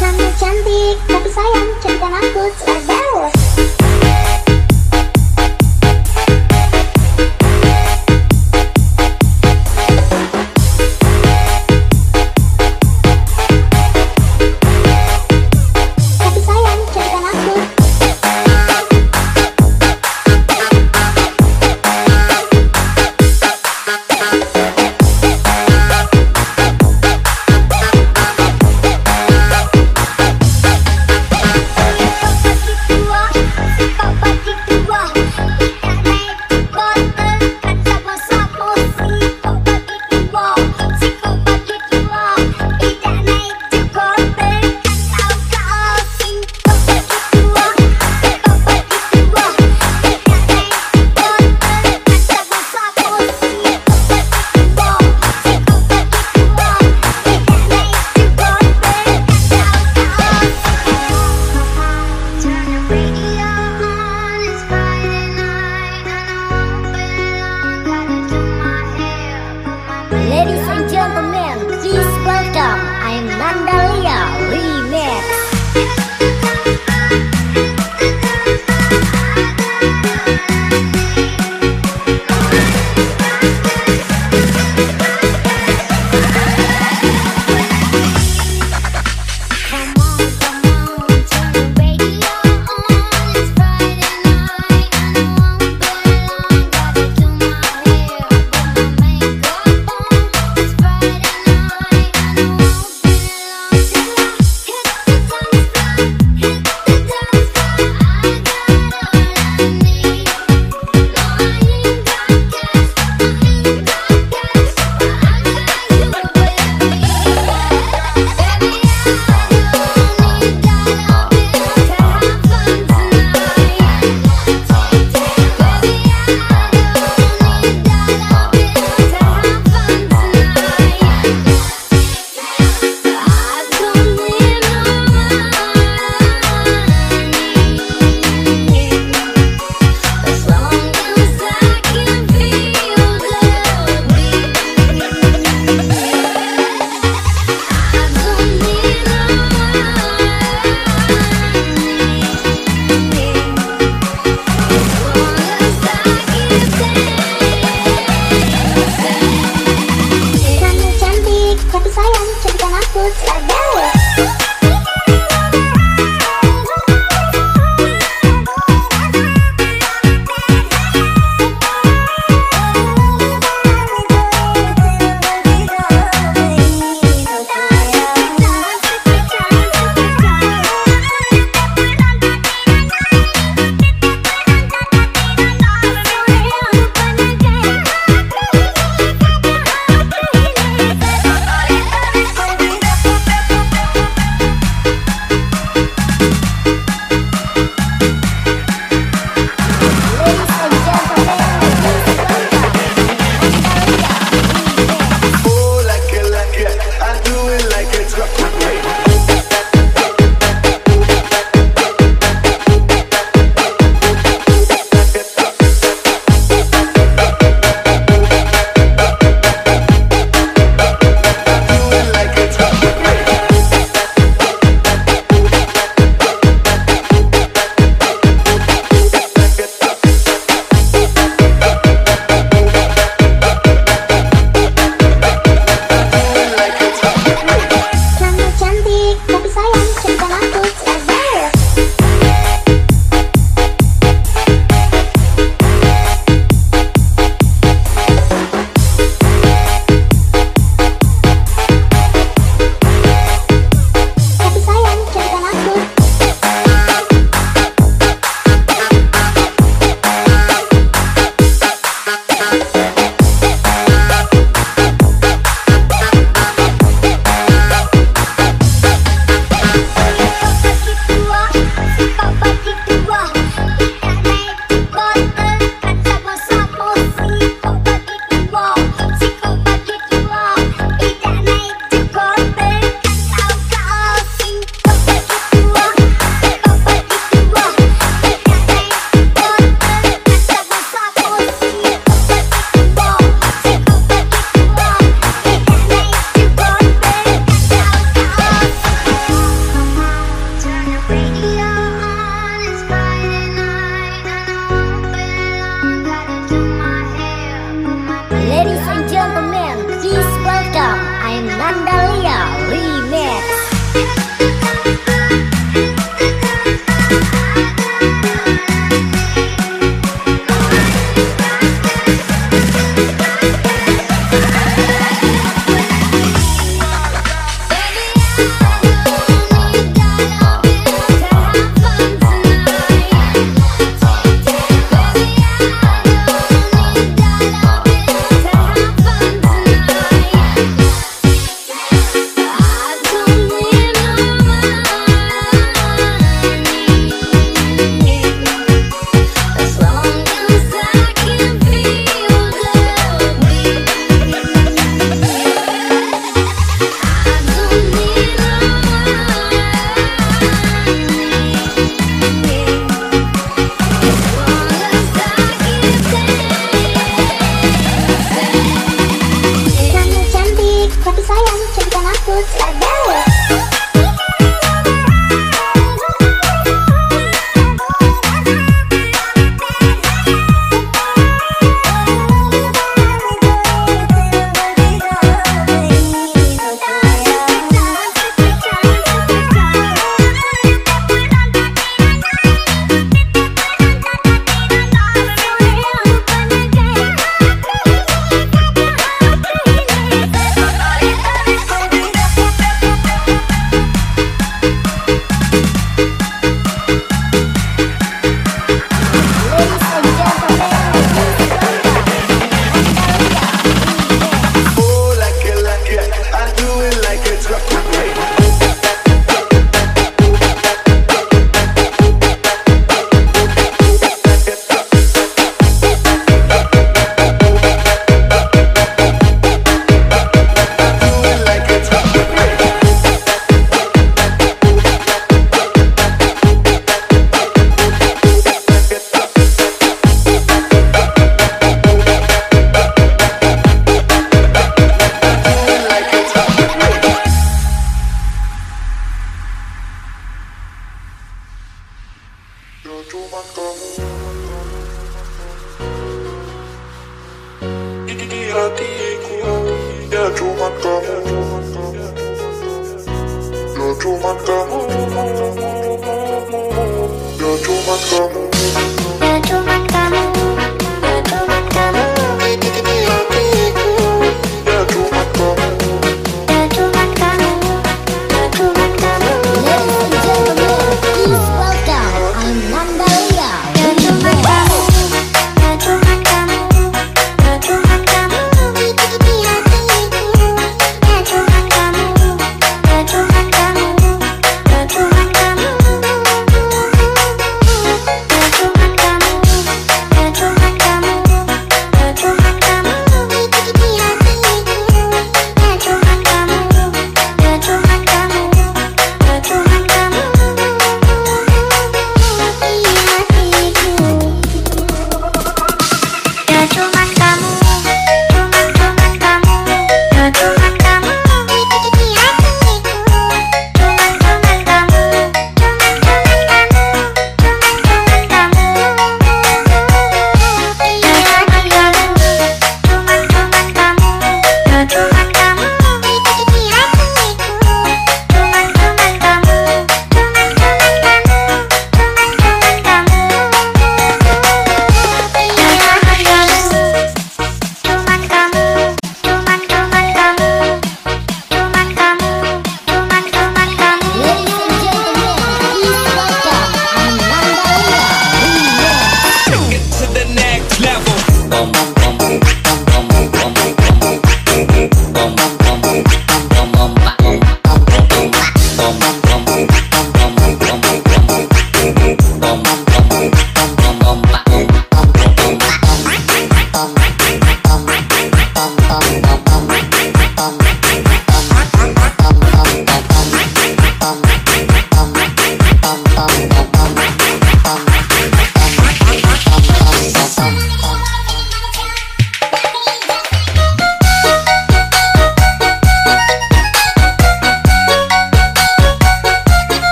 Kamu cantik, tapi sayang, cinta aku seladawa Tapi